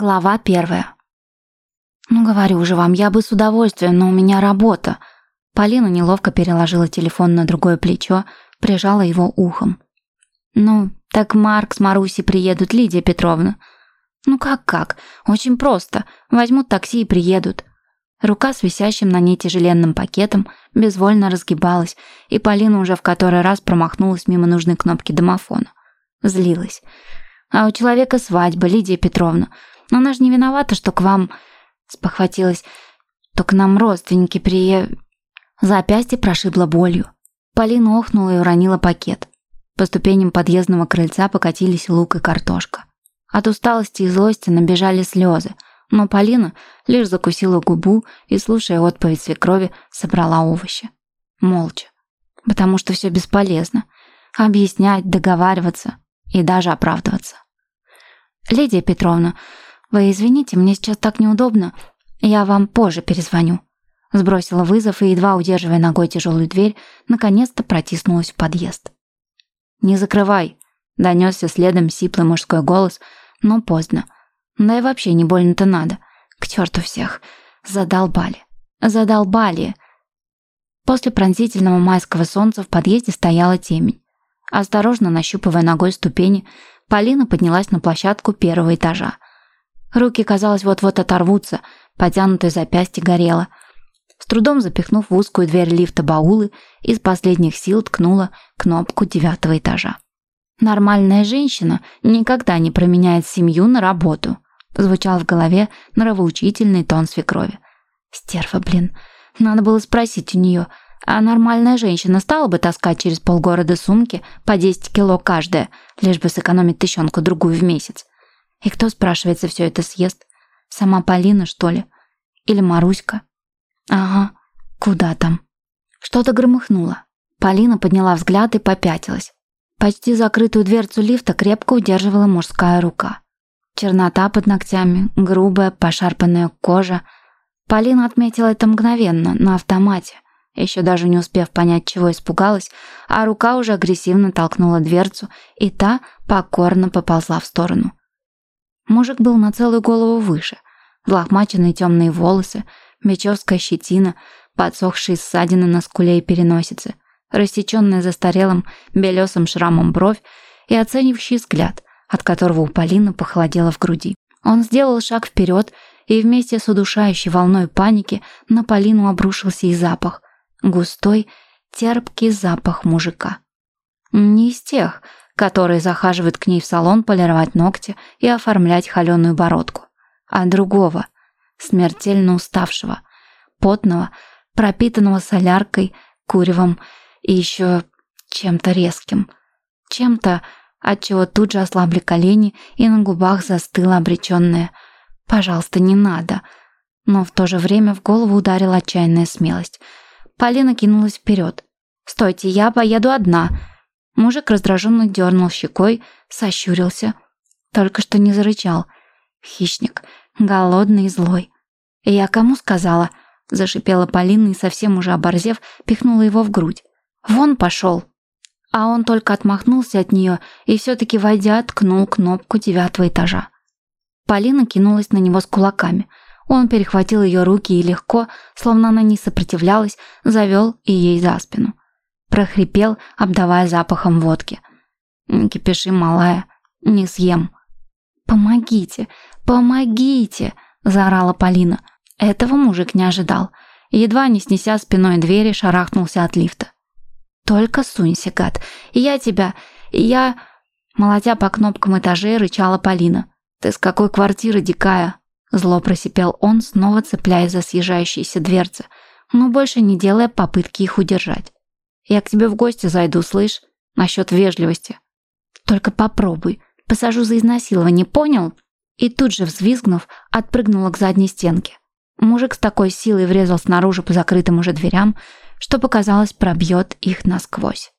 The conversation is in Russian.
Глава первая. «Ну, говорю же вам, я бы с удовольствием, но у меня работа». Полина неловко переложила телефон на другое плечо, прижала его ухом. «Ну, так Марк с Марусей приедут, Лидия Петровна». «Ну как-как? Очень просто. Возьмут такси и приедут». Рука с висящим на ней тяжеленным пакетом безвольно разгибалась, и Полина уже в который раз промахнулась мимо нужной кнопки домофона. Злилась. «А у человека свадьба, Лидия Петровна. Но она же не виновата, что к вам...» Спохватилась. «То к нам родственники прие...» Запястье прошибло болью. Полина охнула и уронила пакет. По ступеням подъездного крыльца покатились лук и картошка. От усталости и злости набежали слезы, но Полина лишь закусила губу и, слушая отповедь свекрови, собрала овощи. Молча. Потому что все бесполезно. Объяснять, договариваться и даже оправдываться. «Лидия Петровна, «Вы извините, мне сейчас так неудобно. Я вам позже перезвоню». Сбросила вызов и, едва удерживая ногой тяжелую дверь, наконец-то протиснулась в подъезд. «Не закрывай», — донесся следом сиплый мужской голос, но поздно. Да и вообще не больно-то надо. К черту всех. Задолбали. Задолбали. После пронзительного майского солнца в подъезде стояла темень. Осторожно нащупывая ногой ступени, Полина поднялась на площадку первого этажа. Руки, казалось, вот-вот оторвутся, потянутое запястье горело. С трудом запихнув в узкую дверь лифта баулы, из последних сил ткнула кнопку девятого этажа. «Нормальная женщина никогда не променяет семью на работу», звучал в голове нравоучительный тон свекрови. «Стерва, блин. Надо было спросить у нее, а нормальная женщина стала бы таскать через полгорода сумки по 10 кило каждая, лишь бы сэкономить тыщенку-другую в месяц? И кто, спрашивается, все это съест? Сама Полина, что ли? Или Маруська? Ага, куда там? Что-то громыхнуло. Полина подняла взгляд и попятилась. Почти закрытую дверцу лифта крепко удерживала мужская рука. Чернота под ногтями, грубая, пошарпанная кожа. Полина отметила это мгновенно, на автомате. Еще даже не успев понять, чего испугалась, а рука уже агрессивно толкнула дверцу, и та покорно поползла в сторону. Мужик был на целую голову выше. Лохмаченные темные волосы, мечевская щетина, подсохшие ссадины на скуле и переносице, рассеченная застарелым белесым шрамом бровь и оценивающий взгляд, от которого у Полины похолодело в груди. Он сделал шаг вперед, и вместе с удушающей волной паники на Полину обрушился и запах. Густой, терпкий запах мужика. Не из тех, который захаживает к ней в салон полировать ногти и оформлять холеную бородку, а другого, смертельно уставшего, потного, пропитанного соляркой, куревом и еще чем-то резким, чем-то, отчего тут же ослабли колени и на губах застыла обреченная «пожалуйста, не надо», но в то же время в голову ударила отчаянная смелость. Полина кинулась вперед. «Стойте, я поеду одна», Мужик раздраженно дернул щекой, сощурился. Только что не зарычал. Хищник, голодный и злой. «Я кому сказала?» Зашипела Полина и, совсем уже оборзев, пихнула его в грудь. «Вон пошел!» А он только отмахнулся от нее и все-таки, войдя, ткнул кнопку девятого этажа. Полина кинулась на него с кулаками. Он перехватил ее руки и легко, словно она не сопротивлялась, завел и ей за спину прохрипел, обдавая запахом водки. «Не кипиши, малая, не съем». «Помогите, помогите!» – заорала Полина. Этого мужик не ожидал. Едва не снеся спиной двери, шарахнулся от лифта. «Только сунься, гад! Я тебя... Я...» Молотя по кнопкам этажей, рычала Полина. «Ты с какой квартиры, дикая?» Зло просипел он, снова цепляясь за съезжающиеся дверцы, но больше не делая попытки их удержать. Я к тебе в гости зайду, слышь? Насчет вежливости. Только попробуй. Посажу за изнасилование, понял? И тут же, взвизгнув, отпрыгнула к задней стенке. Мужик с такой силой врезал снаружи по закрытым уже дверям, что, показалось, пробьет их насквозь.